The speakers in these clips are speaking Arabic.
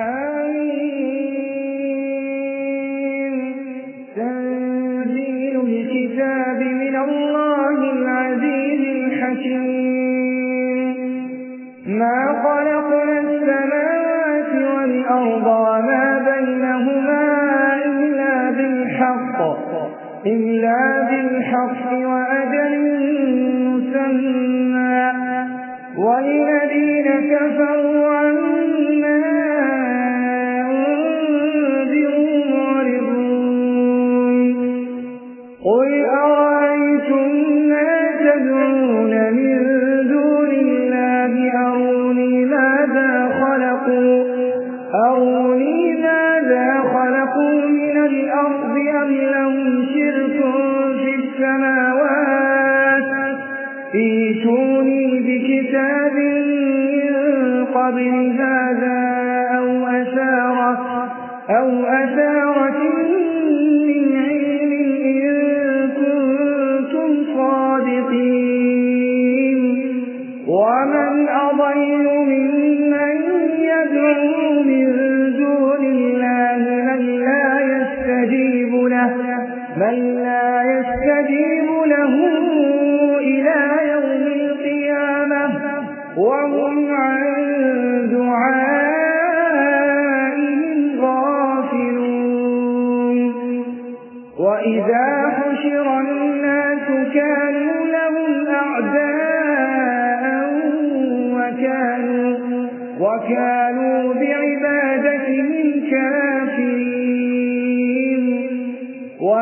حميم تنزيل الكتاب من الله العزيز الحكيم. ما خلقنا السماوات والأرض وما بينهما إلا بالحق إلا بالحق. ايتوني بكتاب من قبل هذا أو أثارة أو أثارة من علم إن كنتم صادقين. ومن أضل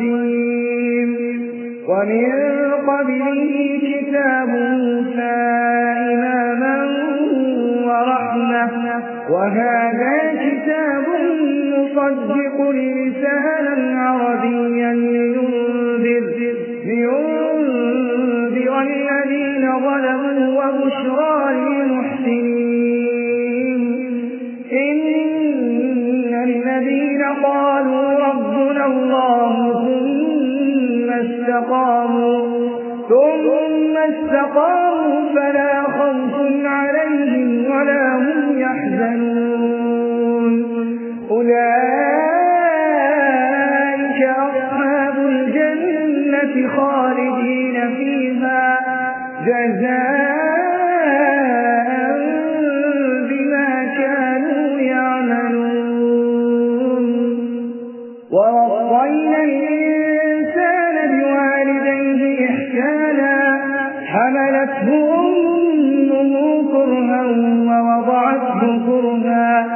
قديم ومن قبله كتاب موسى إماما ورحمة. وهذا كتاب مصدق لسانا عربيا لينذر, لينذر الذين ظلموا وبشرى للمحسنين استقاموا فلا خوف عليهم ولا هم يحزنون. أولئك أصحاب الجنة خالدين فيها. جزاء كرها ووضعته كرها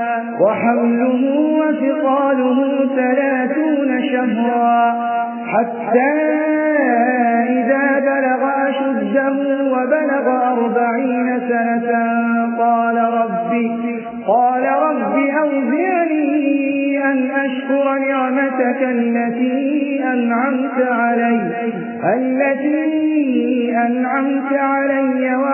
وحمله وفقاله ثلاثون شهرا حتى إذا بلغ أشده وبلغ أربعين سنة قال ربي قال رب أوزعني أن أشكر نعمتك التي أنعمت علي التي أنعمت علي وعلى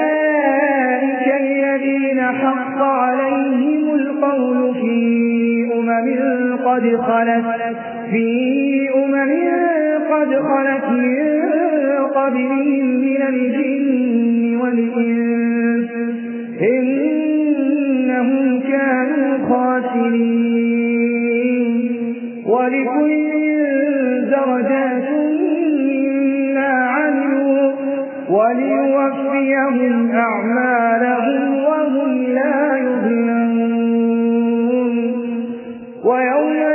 قد خلت في أمم قد خلت من قبلهم من الجن والإنس. إنهم كانوا خاسرين. ولكل درجات مما عملوا وليوفيهم أعمالهم.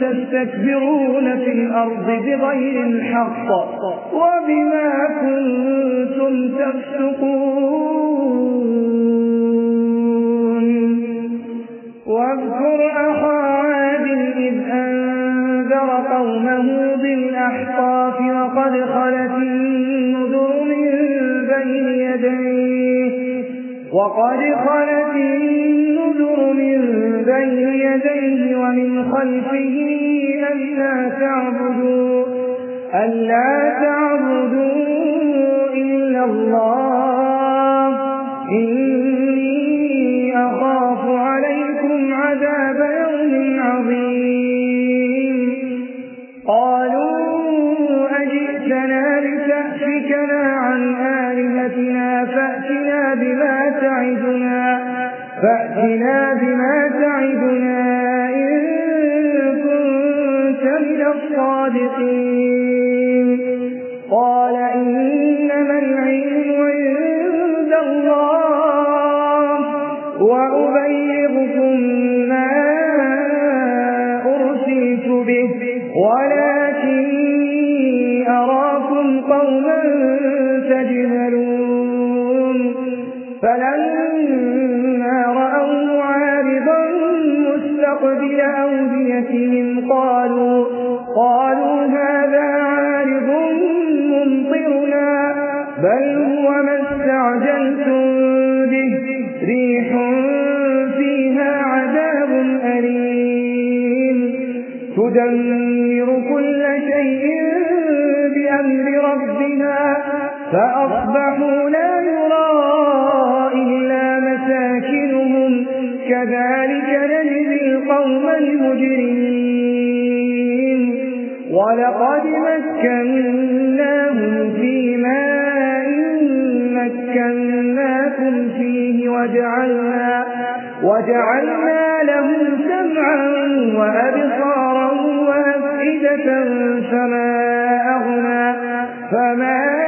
تستكبرون في الأرض بغير الحق وبما كنتم تفسقون. واذكر أخا عاد إذ أنذر قومه بالأحقاف وقد خلت وقد خلت النذر من بين يديه ومن خلفه ألا تعبدوا ألا تعبدوا إلا الله. إني أخاف عليكم عذاب يوم عظيم. قالوا لتأفكنا عن آلهتنا فأتنا بما تعدنا فأتنا بما تعدنا إن كنت من الصادقين. قال إنما العلم عند فلما رأوا عارضا مستقبل أوديتهم قالوا قالوا هذا عارض ممطرنا بل هو ما استعجلتم به ريح فيها عذاب أليم. تدمر كل شيء بأمر ربها فأصبحوا لا يرى كذلك نجزي القوم المجرمين. ولقد مكناهم في ماء مكناكم فيه وجعلنا, وجعلنا لهم سمعا وأبصارا وأفئدة فما أغنى, فما أغنى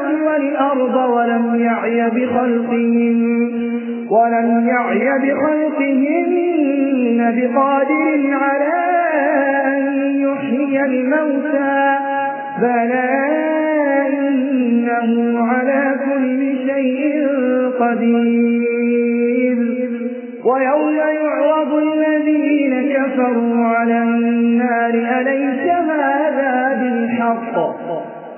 والأرض ولم يعي بخلقهم ولم يعي بخلقهن بقادر على أن يحيي الموتى بلى إنه على كل شيء قدير. ويوم يعرض الذين كفروا على النار أليس هذا بالحق؟